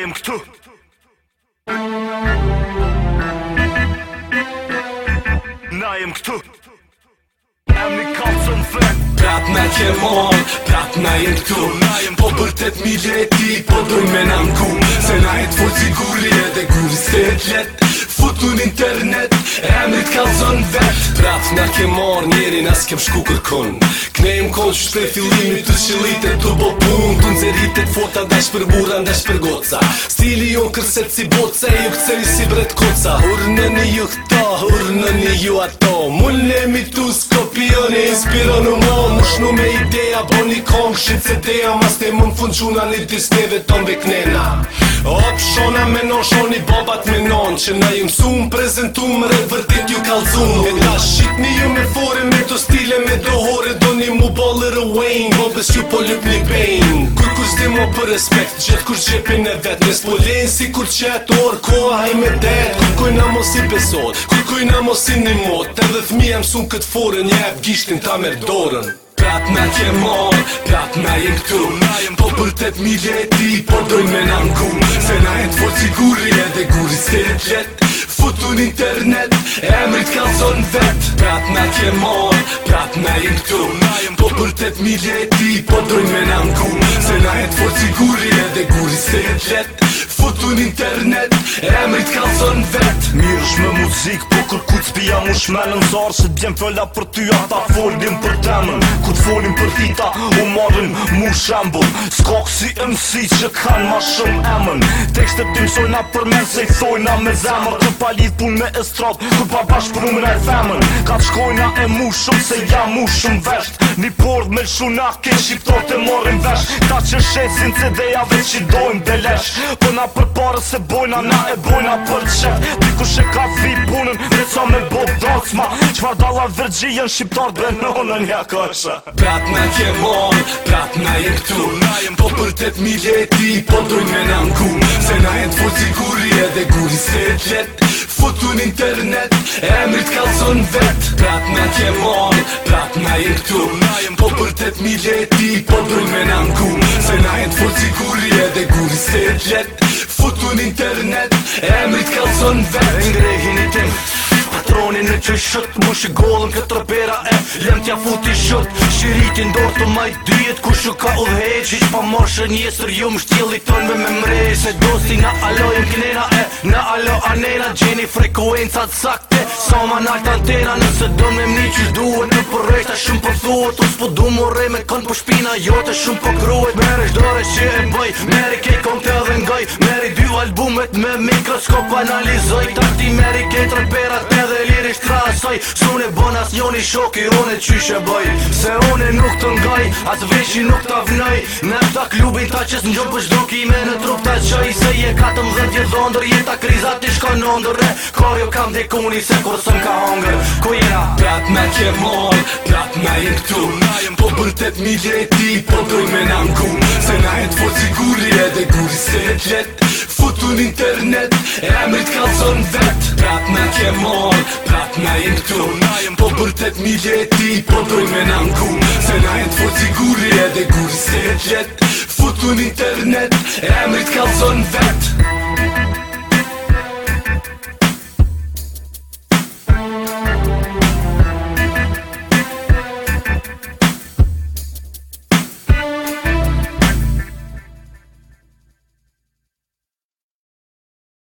jem këtu Na jem këtu Em një kalë së në fërë Prap me që mon, prap këtu Po për tët mi leti, po doj me në Se na jetë fojtë si guri edhe guri jetë let Futu në internet, em një kalë së në vetë Prap na ke mor, njeri nës kem shku kërkon Kënejmë konë që shpe fillimit të shilite të bo pun Të nëzër forta Ndesh për burra, ndesh goca Stili jo kërset si boca Ju këceni si bret koca Urnëni ju këta, urnëni ju ato Mullë mi tu skopioni Inspiron u mo Mushnu me ideja, bo një kom Shqit se teja, mas mund fun quna Një disneve ton be knena Op, shona me non, shoni babat me non Që na ju mësum, prezentu më rët vërtit ju kalzun E ta shqitni ju me fore, me të stile, me dohore Do një mu baller a Wayne Bobes ju po ljup një mo për respekt Gjetë kur qepin e vetë Nësë po lejnë si kur qetë Orë koha haj me detë Kuj kuj në mos i besot Kuj kuj në mos i një motë Të dhe thmi e mësun këtë forën Një e vgishtin ta merë dorën Prat me tje morë Prat me jem këtu Po për të të mi leti Po dojnë me në ngu Se na e të forë si guri E dhe guri s'ke në të letë Futun internet Emrit kanë zonë vetë Pratë me t'je morë Pratë me jimë të Po përtet miljeti Po dojnë me nangu Se na jetë forë që guri E guri se jetë letë Futun internet Emrit ka thënë vetë Mirë shme muzikë Po kër ku të pia mu shmenë zarë Që të fëlla për ty ata Folim për temën Ku të folim për tita U marën mu shembo Sko kësi emësi që kanë ma shumë emën Tekste të sojna për përmen Se i thojna me zemër Kër pa lidh pun me estrat Kër pa bashkë për umën e femën Ka të shkojnë e mu shumë Se ja mu shumë vesht Një pord me shuna Ke shqiptor të morën vesht Ta që shesin se dhejave që dojmë Po na përpare se bojna na e bujna për qef Dikush e ka fi punën Dhe ca me bo dhocma Qfar dala vërgjien shqiptar Dhe në në një kësha Prat në kje mon Prat në e këtu Po për 8 milje Po doj me në në Se në e të fut si guri E dhe guri se e Futu në internet E emri t'kallëson vet Prat në kje mon Prat në e këtu Po për 8 milje Po doj me në në Se në e të fut si futu në internet E emri të vetë Dhe ngrehin i tim Patronin në që shëtë Mu shi gollën këtë rëpera e Lem t'ja futi shëtë Shiritin dorë të majt dyjet Ku shu ka u dhejt Shish pa moshën jesër Jumë tonë me me mrejt Se dosti nga alojnë kënera e Në alo anena gjeni frekuencat sakte Soma në alt antena nëse do me mni që duhet Në përreshta shumë përthuat Us po du më rej me kon për shpina jote shumë po kruet Meri shdore që e bëj Meri kej kom të edhe ngoj Meri dy albumet me mikroskop analizoj Takti meri kej tre perat edhe liri shtrasoj Sune bon as njoni shoki une qyshe bëj Se une nuk të ngaj As veshi nuk të avnoj Në ta klubin ta qës njëm për shdo Në trup të qëj Se je 14 dhe dhondër gjitha krizat t'i shkoj në ndër kor jo kam dhe kuni se kur sëm ka hongër Ku jena Prat me që e mor, Prat me jem këtu Po bërtet mi gjerë po doj me në Se na jetë fort si guri edhe guri se jetë gjet Futu në internet, e emrit ka zonë vet Pjat me që e mor, Prat me jem këtu Po bërtet mi gjerë po doj me në Se na jetë fort si guri edhe guri se jetë gjet Futu në internet, e emrit ka zonë